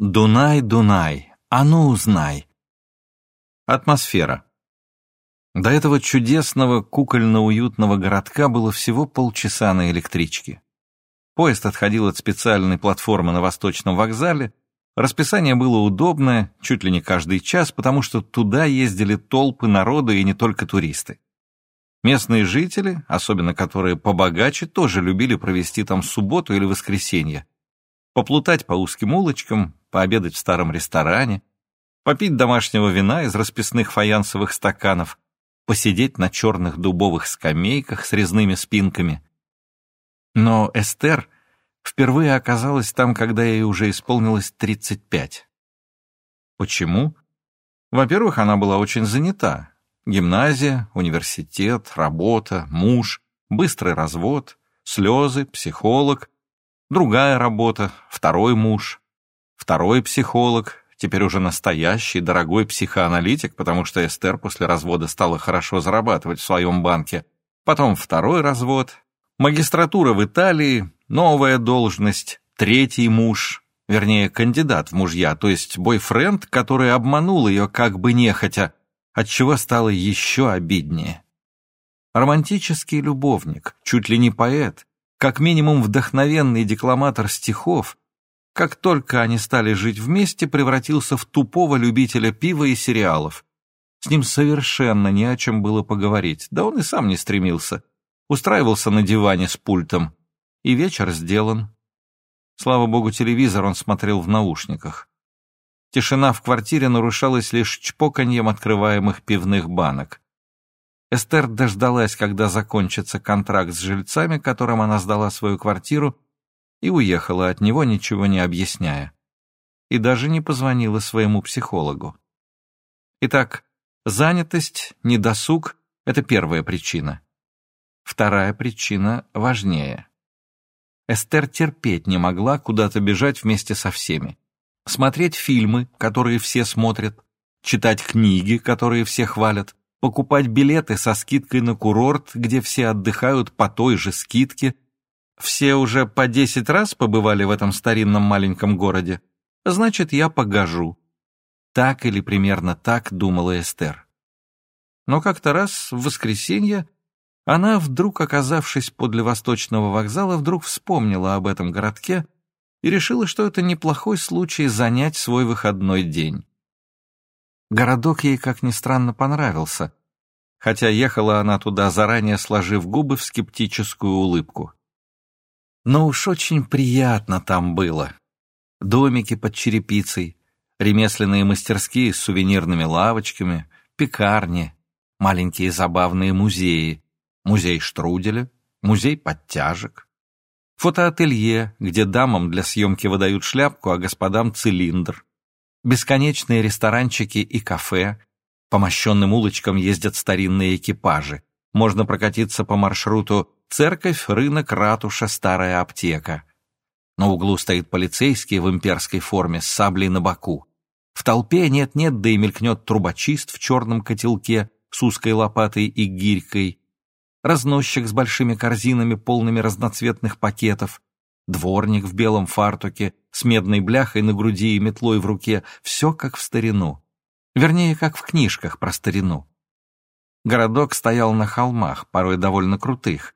Дунай, Дунай, а ну узнай. Атмосфера. До этого чудесного кукольно-уютного городка было всего полчаса на электричке. Поезд отходил от специальной платформы на Восточном вокзале. Расписание было удобное, чуть ли не каждый час, потому что туда ездили толпы народа и не только туристы. Местные жители, особенно которые побогаче, тоже любили провести там субботу или воскресенье. Поплутать по узким улочкам, пообедать в старом ресторане, попить домашнего вина из расписных фаянсовых стаканов, посидеть на черных дубовых скамейках с резными спинками. Но Эстер впервые оказалась там, когда ей уже исполнилось 35. Почему? Во-первых, она была очень занята. Гимназия, университет, работа, муж, быстрый развод, слезы, психолог, другая работа, второй муж, Второй психолог, теперь уже настоящий, дорогой психоаналитик, потому что Эстер после развода стала хорошо зарабатывать в своем банке. Потом второй развод, магистратура в Италии, новая должность, третий муж, вернее, кандидат в мужья, то есть бойфренд, который обманул ее как бы нехотя, отчего стало еще обиднее. Романтический любовник, чуть ли не поэт, как минимум вдохновенный декламатор стихов, как только они стали жить вместе, превратился в тупого любителя пива и сериалов. С ним совершенно не о чем было поговорить, да он и сам не стремился. Устраивался на диване с пультом. И вечер сделан. Слава богу, телевизор он смотрел в наушниках. Тишина в квартире нарушалась лишь чпоканьем открываемых пивных банок. Эстер дождалась, когда закончится контракт с жильцами, которым она сдала свою квартиру, и уехала от него, ничего не объясняя. И даже не позвонила своему психологу. Итак, занятость, недосуг — это первая причина. Вторая причина важнее. Эстер терпеть не могла куда-то бежать вместе со всеми. Смотреть фильмы, которые все смотрят, читать книги, которые все хвалят, покупать билеты со скидкой на курорт, где все отдыхают по той же скидке — все уже по десять раз побывали в этом старинном маленьком городе. Значит, я погожу. Так или примерно так думала Эстер. Но как-то раз в воскресенье она, вдруг оказавшись подле Восточного вокзала, вдруг вспомнила об этом городке и решила, что это неплохой случай занять свой выходной день. Городок ей, как ни странно, понравился, хотя ехала она туда, заранее сложив губы в скептическую улыбку. Но уж очень приятно там было. Домики под черепицей, ремесленные мастерские с сувенирными лавочками, пекарни, маленькие забавные музеи, музей штруделя, музей подтяжек, фотоателье, где дамам для съемки выдают шляпку, а господам цилиндр, бесконечные ресторанчики и кафе, по мощенным улочкам ездят старинные экипажи, можно прокатиться по маршруту Церковь, рынок, ратуша, старая аптека. На углу стоит полицейский в имперской форме с саблей на боку. В толпе нет-нет, да и мелькнет трубочист в черном котелке с узкой лопатой и гирькой, разносчик с большими корзинами, полными разноцветных пакетов, дворник в белом фартуке, с медной бляхой на груди и метлой в руке, все как в старину. Вернее, как в книжках про старину. Городок стоял на холмах, порой довольно крутых,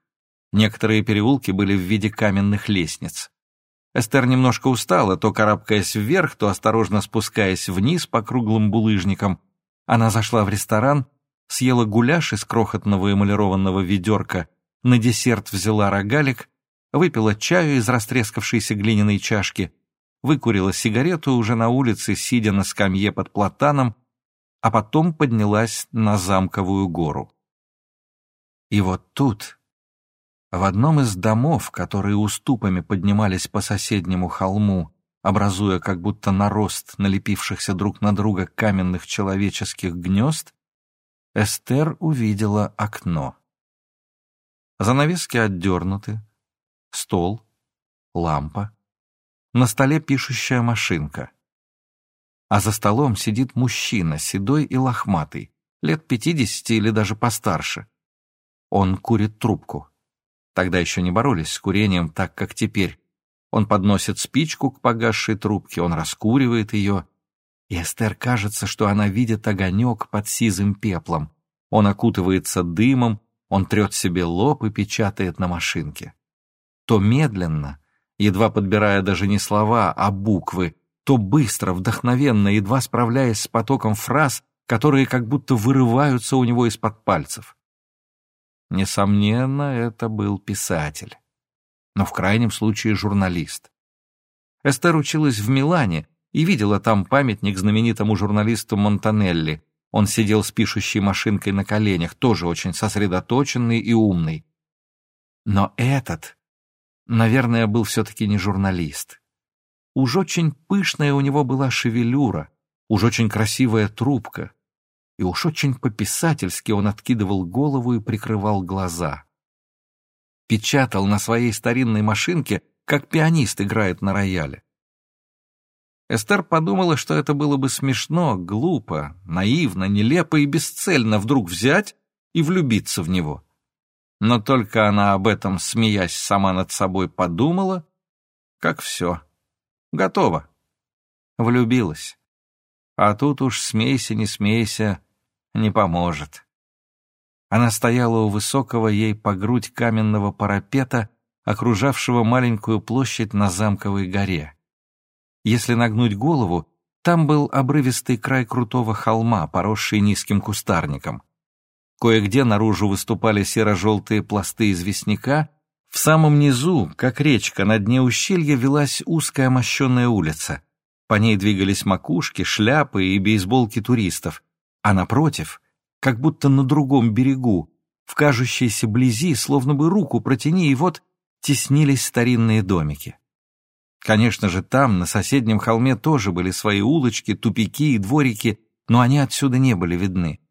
Некоторые переулки были в виде каменных лестниц. Эстер немножко устала, то карабкаясь вверх, то осторожно спускаясь вниз по круглым булыжникам. Она зашла в ресторан, съела гуляш из крохотного эмалированного ведерка, на десерт взяла рогалик, выпила чаю из растрескавшейся глиняной чашки, выкурила сигарету уже на улице, сидя на скамье под платаном, а потом поднялась на замковую гору. И вот тут, в одном из домов, которые уступами поднимались по соседнему холму, образуя как будто нарост налепившихся друг на друга каменных человеческих гнезд, Эстер увидела окно. Занавески отдернуты, стол, лампа, на столе пишущая машинка. А за столом сидит мужчина, седой и лохматый, лет пятидесяти или даже постарше. Он курит трубку. Тогда еще не боролись с курением так, как теперь. Он подносит спичку к погасшей трубке, он раскуривает ее. И Эстер кажется, что она видит огонек под сизым пеплом. Он окутывается дымом, он трет себе лоб и печатает на машинке. То медленно, едва подбирая даже не слова, а буквы, то быстро, вдохновенно, едва справляясь с потоком фраз, которые как будто вырываются у него из-под пальцев. Несомненно, это был писатель. Но в крайнем случае журналист. Эстер училась в Милане и видела там памятник знаменитому журналисту Монтанелли. Он сидел с пишущей машинкой на коленях, тоже очень сосредоточенный и умный. Но этот, наверное, был все-таки не журналист. Уж очень пышная у него была шевелюра, уж очень красивая трубка, и уж очень по-писательски он откидывал голову и прикрывал глаза. Печатал на своей старинной машинке, как пианист играет на рояле. Эстер подумала, что это было бы смешно, глупо, наивно, нелепо и бесцельно вдруг взять и влюбиться в него. Но только она об этом, смеясь сама над собой, подумала, как все. Готово. Влюбилась. А тут уж смейся, не смейся, не поможет. Она стояла у высокого ей по грудь каменного парапета, окружавшего маленькую площадь на замковой горе. Если нагнуть голову, там был обрывистый край крутого холма, поросший низким кустарником. Кое-где наружу выступали серо-желтые пласты известняка, в самом низу, как речка, на дне ущелья велась узкая мощенная улица. По ней двигались макушки, шляпы и бейсболки туристов, а напротив, как будто на другом берегу, в кажущейся близи, словно бы руку протяни, и вот теснились старинные домики. Конечно же, там, на соседнем холме, тоже были свои улочки, тупики и дворики, но они отсюда не были видны.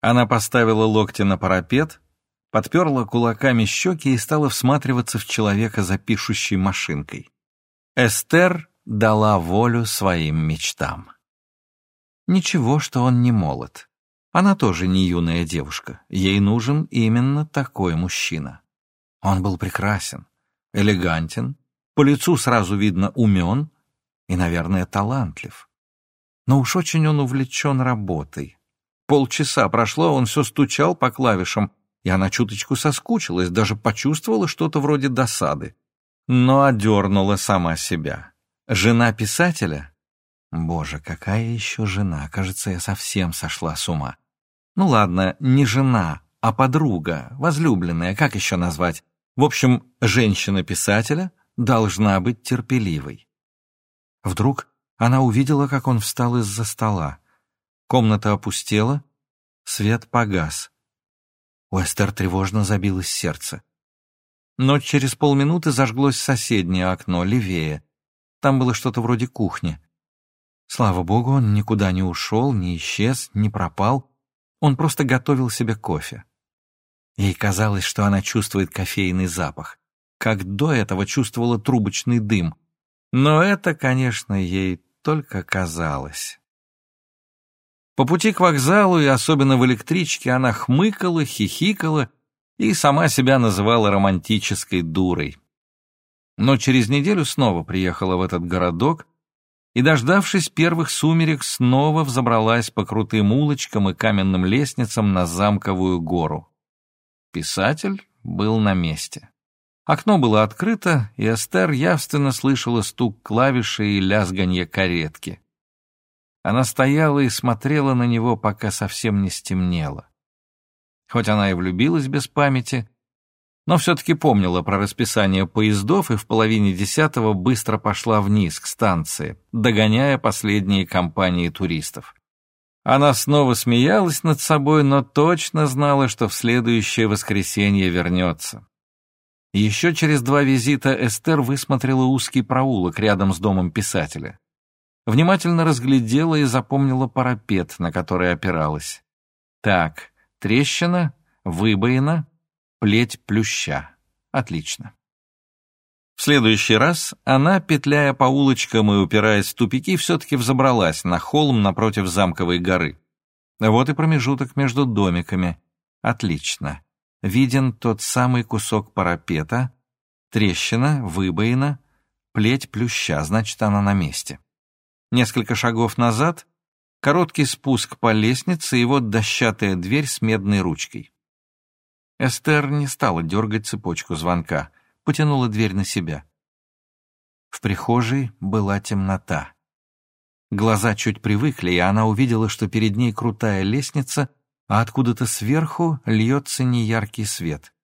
Она поставила локти на парапет, подперла кулаками щеки и стала всматриваться в человека за пишущей машинкой. Эстер дала волю своим мечтам. Ничего, что он не молод. Она тоже не юная девушка. Ей нужен именно такой мужчина. Он был прекрасен, элегантен, по лицу сразу видно умен и, наверное, талантлив. Но уж очень он увлечен работой. Полчаса прошло, он все стучал по клавишам, и она чуточку соскучилась, даже почувствовала что-то вроде досады. Но одернула сама себя. Жена писателя? Боже, какая еще жена? Кажется, я совсем сошла с ума. Ну ладно, не жена, а подруга, возлюбленная, как еще назвать? В общем, женщина-писателя должна быть терпеливой. Вдруг она увидела, как он встал из-за стола. Комната опустела, свет погас. У Эстер тревожно забилось сердце. Но через полминуты зажглось соседнее окно, левее. Там было что-то вроде кухни. Слава богу, он никуда не ушел, не исчез, не пропал. Он просто готовил себе кофе. Ей казалось, что она чувствует кофейный запах, как до этого чувствовала трубочный дым. Но это, конечно, ей только казалось. По пути к вокзалу и особенно в электричке она хмыкала, хихикала и сама себя называла романтической дурой. Но через неделю снова приехала в этот городок и, дождавшись первых сумерек, снова взобралась по крутым улочкам и каменным лестницам на замковую гору. Писатель был на месте. Окно было открыто, и Эстер явственно слышала стук клавиши и лязганье каретки. Она стояла и смотрела на него, пока совсем не стемнело. Хоть она и влюбилась без памяти, но все-таки помнила про расписание поездов и в половине десятого быстро пошла вниз, к станции, догоняя последние компании туристов. Она снова смеялась над собой, но точно знала, что в следующее воскресенье вернется. Еще через два визита Эстер высмотрела узкий проулок рядом с домом писателя внимательно разглядела и запомнила парапет, на который опиралась. Так, трещина, выбоина, плеть плюща. Отлично. В следующий раз она, петляя по улочкам и упираясь в тупики, все-таки взобралась на холм напротив замковой горы. Вот и промежуток между домиками. Отлично. Виден тот самый кусок парапета, Трещина, выбоина, плеть плюща, значит, она на месте. Несколько шагов назад — короткий спуск по лестнице и вот дощатая дверь с медной ручкой. Эстер не стала дергать цепочку звонка, потянула дверь на себя. В прихожей была темнота. Глаза чуть привыкли, и она увидела, что перед ней крутая лестница, а откуда-то сверху льется неяркий свет.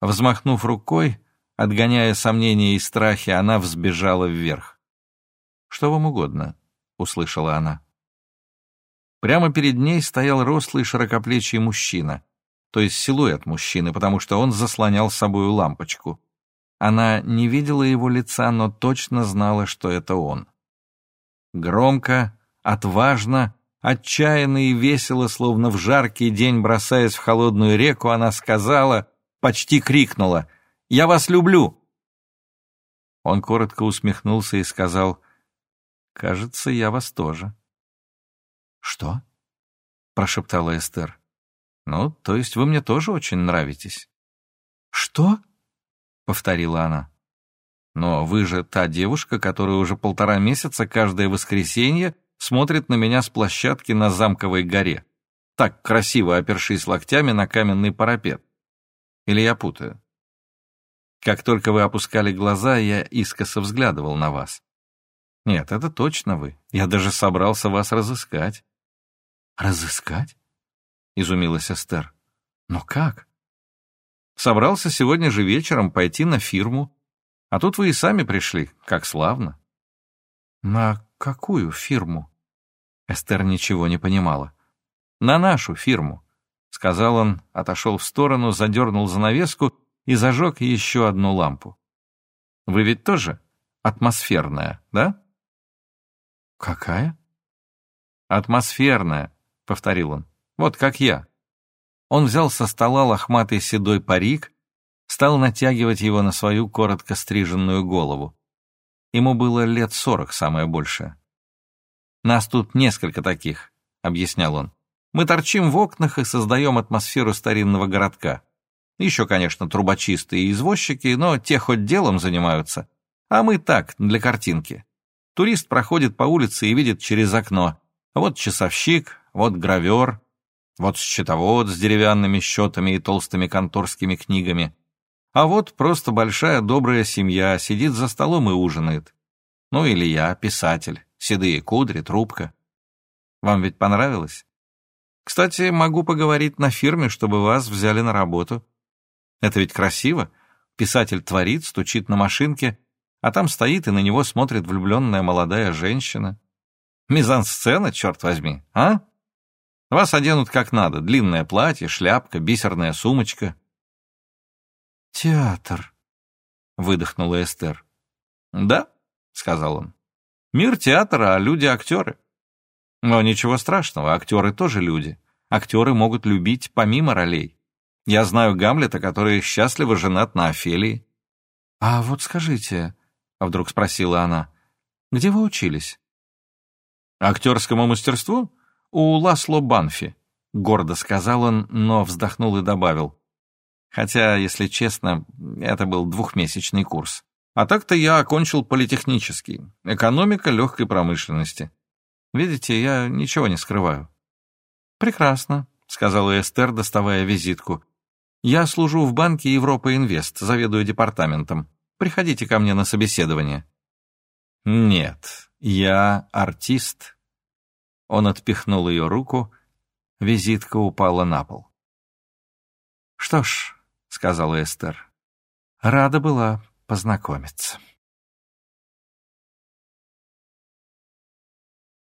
Взмахнув рукой, отгоняя сомнения и страхи, она взбежала вверх. «Что вам угодно?» — услышала она. Прямо перед ней стоял рослый широкоплечий мужчина, то есть силуэт мужчины, потому что он заслонял собою лампочку. Она не видела его лица, но точно знала, что это он. Громко, отважно, отчаянно и весело, словно в жаркий день бросаясь в холодную реку, она сказала, почти крикнула «Я вас люблю!» Он коротко усмехнулся и сказал «Кажется, я вас тоже». «Что?» — прошептала Эстер. «Ну, то есть вы мне тоже очень нравитесь». «Что?» — повторила она. «Но вы же та девушка, которая уже полтора месяца каждое воскресенье смотрит на меня с площадки на Замковой горе, так красиво опершись локтями на каменный парапет. Или я путаю? Как только вы опускали глаза, я искоса взглядывал на вас. Нет, это точно вы. Я даже собрался вас разыскать. Разыскать? Изумилась Эстер. Но как? Собрался сегодня же вечером пойти на фирму. А тут вы и сами пришли, как славно. На какую фирму? Эстер ничего не понимала. На нашу фирму. — сказал он, отошел в сторону, задернул занавеску и зажег еще одну лампу. «Вы ведь тоже атмосферная, да?» «Какая?» «Атмосферная», — повторил он. «Вот как я». Он взял со стола лохматый седой парик, стал натягивать его на свою коротко стриженную голову. Ему было лет сорок, самое большее. «Нас тут несколько таких», — объяснял он. Мы торчим в окнах и создаем атмосферу старинного городка. Еще, конечно, трубочисты и извозчики, но те хоть делом занимаются. А мы так, для картинки. Турист проходит по улице и видит через окно. Вот часовщик, вот гравер, вот счетовод с деревянными счетами и толстыми конторскими книгами. А вот просто большая добрая семья сидит за столом и ужинает. Ну или я, писатель, седые кудри, трубка. Вам ведь понравилось? Кстати, могу поговорить на фирме, чтобы вас взяли на работу. Это ведь красиво. Писатель творит, стучит на машинке, а там стоит и на него смотрит влюбленная молодая женщина. Мизансцена, черт возьми, а? Вас оденут как надо. Длинное платье, шляпка, бисерная сумочка. «Театр», — выдохнула Эстер. «Да», — сказал он. «Мир театра, а люди — актеры. Но ничего страшного, актеры тоже люди. Актеры могут любить помимо ролей. Я знаю Гамлета, который счастливо женат на Офелии. «А вот скажите», — вдруг спросила она, — «где вы учились?» «Актерскому мастерству? У Ласло Банфи», — гордо сказал он, но вздохнул и добавил. Хотя, если честно, это был двухмесячный курс. А так-то я окончил политехнический, экономика легкой промышленности. Видите, я ничего не скрываю». «Прекрасно», — сказала Эстер, доставая визитку. «Я служу в банке Европа Инвест, заведую департаментом. Приходите ко мне на собеседование». «Нет, я артист». Он отпихнул ее руку, визитка упала на пол. «Что ж», — сказала Эстер, — «рада была познакомиться».